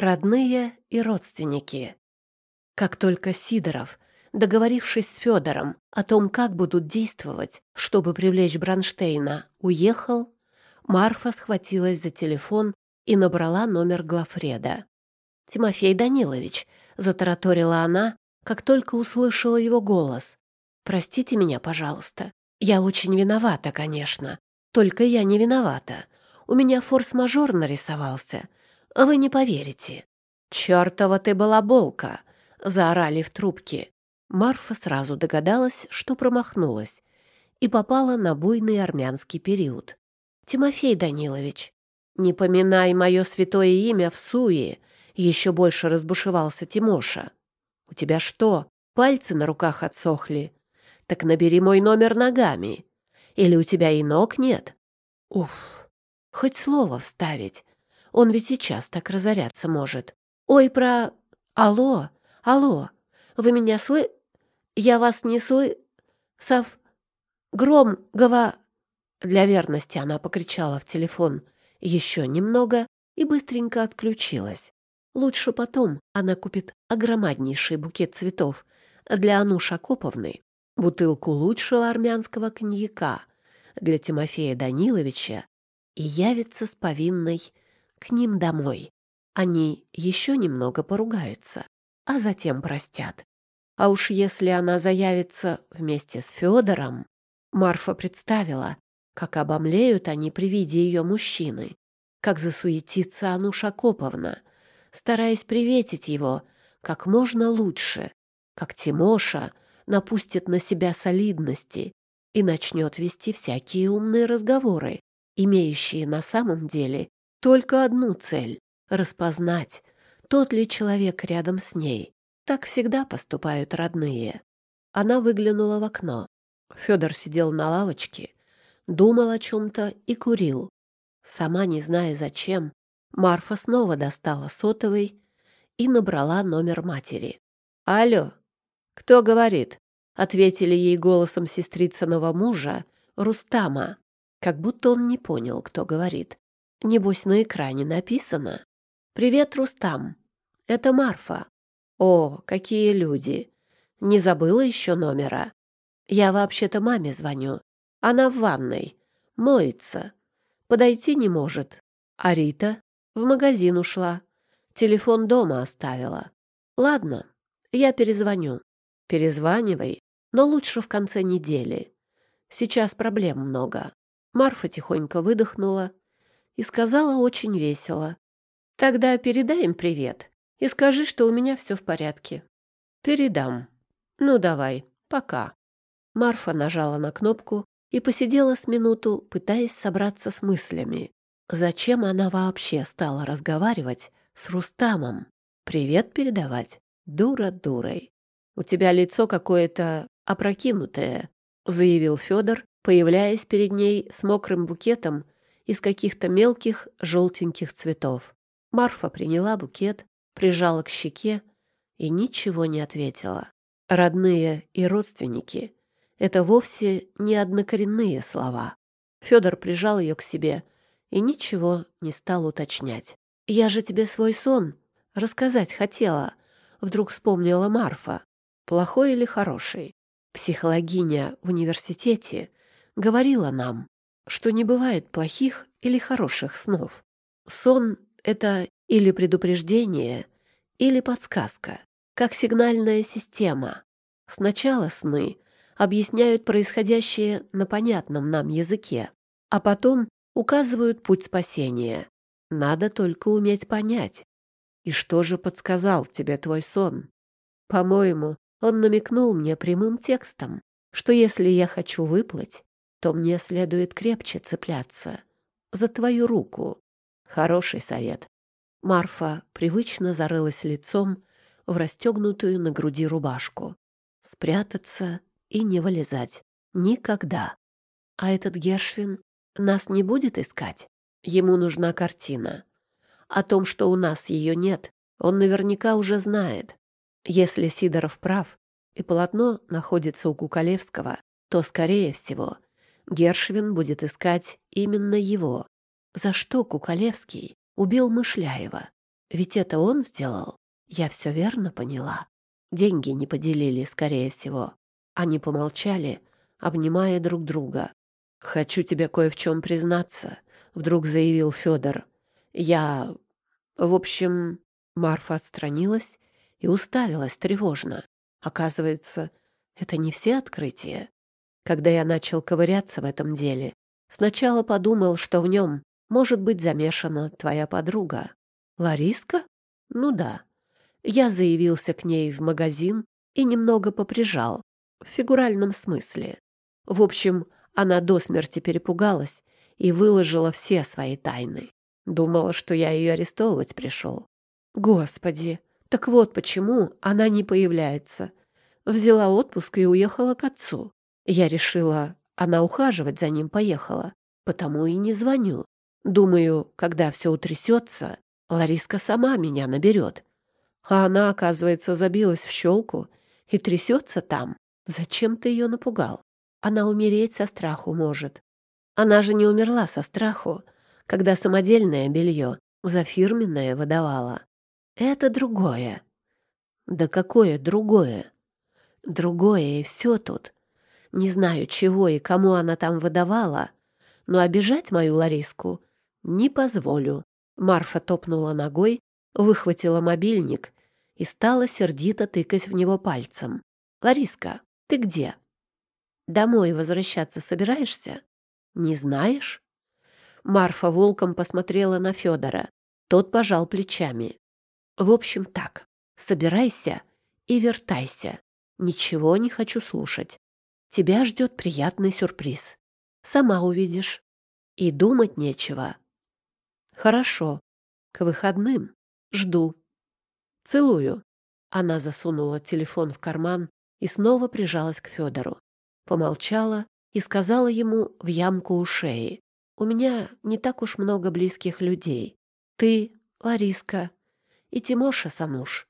Родные и родственники. Как только Сидоров, договорившись с Федором о том, как будут действовать, чтобы привлечь Бронштейна, уехал, Марфа схватилась за телефон и набрала номер Глафреда. «Тимофей Данилович», — затараторила она, как только услышала его голос. «Простите меня, пожалуйста. Я очень виновата, конечно. Только я не виновата. У меня форс-мажор нарисовался. Вы не поверите. «Чёртова ты балаболка!» — заорали в трубке. Марфа сразу догадалась, что промахнулась, и попала на буйный армянский период. «Тимофей Данилович, не поминай мое святое имя в суе!» Еще больше разбушевался Тимоша. «У тебя что, пальцы на руках отсохли? Так набери мой номер ногами. Или у тебя и ног нет?» «Уф, хоть слово вставить. Он ведь сейчас так разоряться может. Ой, про... Алло, алло, вы меня слы... Я вас не слы... Сав... Гром, гова... Для верности она покричала в телефон еще немного и быстренько отключилась. Лучше потом она купит огромнейший букет цветов для Ануши Акоповны, бутылку лучшего армянского коньяка для Тимофея Даниловича и явится с повинной к ним домой. Они еще немного поругаются, а затем простят. А уж если она заявится вместе с Федором, Марфа представила, как обомлеют они при виде ее мужчины, как засуетится Ануша Коповна, стараясь приветить его как можно лучше, как Тимоша напустит на себя солидности и начнет вести всякие умные разговоры, имеющие на самом деле только одну цель — распознать, тот ли человек рядом с ней. Так всегда поступают родные. Она выглянула в окно. Федор сидел на лавочке, думал о чем-то и курил. Сама не зная зачем, Марфа снова достала сотовый и набрала номер матери. «Алло, кто говорит?» — ответили ей голосом сестрицыного мужа, Рустама, как будто он не понял, кто говорит. Небось, на экране написано. «Привет, Рустам. Это Марфа. О, какие люди. Не забыла еще номера? Я вообще-то маме звоню. Она в ванной. Моется. Подойти не может. А Рита в магазин ушла. Телефон дома оставила. Ладно, я перезвоню. Перезванивай, но лучше в конце недели. Сейчас проблем много. Марфа тихонько выдохнула и сказала очень весело. «Тогда передай им привет и скажи, что у меня все в порядке». «Передам. Ну, давай, пока». Марфа нажала на кнопку и посидела с минуту, пытаясь собраться с мыслями. Зачем она вообще стала разговаривать с Рустамом? Привет передавать? Дура дурой. У тебя лицо какое-то опрокинутое, заявил Федор, появляясь перед ней с мокрым букетом из каких-то мелких желтеньких цветов. Марфа приняла букет, прижала к щеке и ничего не ответила. Родные и родственники — это вовсе не однокоренные слова. Федор прижал ее к себе и ничего не стал уточнять. «Я же тебе свой сон рассказать хотела», — вдруг вспомнила Марфа. «Плохой или хороший?» Психологиня в университете говорила нам, что не бывает плохих или хороших снов. Сон — это или предупреждение, или подсказка, как сигнальная система. Сначала сны объясняют происходящее на понятном нам языке, а потом указывают путь спасения. Надо только уметь понять. И что же подсказал тебе твой сон? По-моему, он намекнул мне прямым текстом, что если я хочу выплыть, то мне следует крепче цепляться за твою руку. Хороший совет. Марфа привычно зарылась лицом в расстегнутую на груди рубашку. Спрятаться и не вылезать. Никогда. А этот Гершвин нас не будет искать. Ему нужна картина. О том, что у нас ее нет, он наверняка уже знает. Если Сидоров прав, и полотно находится у Кукалевского, то, скорее всего, Гершвин будет искать именно его. За что Кукалевский убил Мышляева? Ведь это он сделал. Я все верно поняла. Деньги не поделили, скорее всего. Они помолчали, обнимая друг друга. «Хочу тебе кое в чем признаться», — вдруг заявил Федор. «Я... В общем...» Марфа отстранилась и уставилась тревожно. Оказывается, это не все открытия. Когда я начал ковыряться в этом деле, сначала подумал, что в нем может быть замешана твоя подруга. Лариска? Ну да. Я заявился к ней в магазин и немного поприжал. В фигуральном смысле. В общем, она до смерти перепугалась и выложила все свои тайны. Думала, что я ее арестовывать пришел. Господи, так вот почему она не появляется. Взяла отпуск и уехала к отцу. Я решила, она ухаживать за ним поехала, потому и не звоню. Думаю, когда все утрясется, Лариска сама меня наберет. А она, оказывается, забилась в щелку и трясется там. Зачем ты ее напугал? Она умереть со страху может. Она же не умерла со страху, когда самодельное белье за фирменное выдавала. Это другое. Да какое другое? Другое и все тут. Не знаю, чего и кому она там выдавала, но обижать мою Лариску не позволю. Марфа топнула ногой, выхватила мобильник и стала сердито тыкать в него пальцем. «Лариска, ты где? Домой возвращаться собираешься? Не знаешь?» Марфа волком посмотрела на Федора. Тот пожал плечами. «В общем, так. Собирайся и вертайся. Ничего не хочу слушать. Тебя ждет приятный сюрприз. Сама увидишь. И думать нечего. Хорошо. К выходным. Жду. Целую. Она засунула телефон в карман и снова прижалась к Федору. Помолчала и сказала ему в ямку у шеи. «У меня не так уж много близких людей. Ты, Лариска и Тимоша Сануш.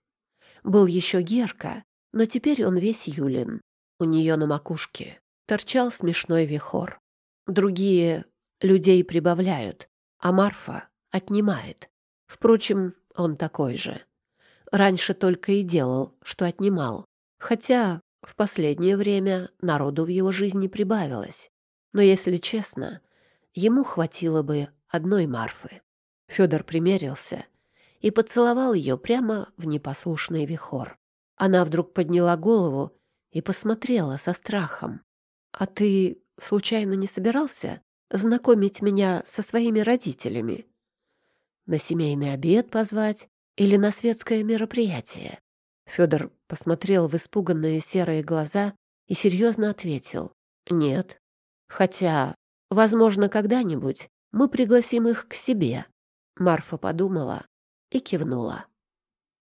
Был еще Герка, но теперь он весь Юлин. У нее на макушке торчал смешной вихор. Другие людей прибавляют, а Марфа отнимает. Впрочем, он такой же. Раньше только и делал, что отнимал. Хотя в последнее время народу в его жизни прибавилось. Но, если честно, ему хватило бы одной Марфы. Федор примерился и поцеловал ее прямо в непослушный вихор. Она вдруг подняла голову и посмотрела со страхом. «А ты случайно не собирался знакомить меня со своими родителями? На семейный обед позвать или на светское мероприятие?» Федор посмотрел в испуганные серые глаза и серьезно ответил. «Нет. Хотя, возможно, когда-нибудь мы пригласим их к себе». Марфа подумала и кивнула.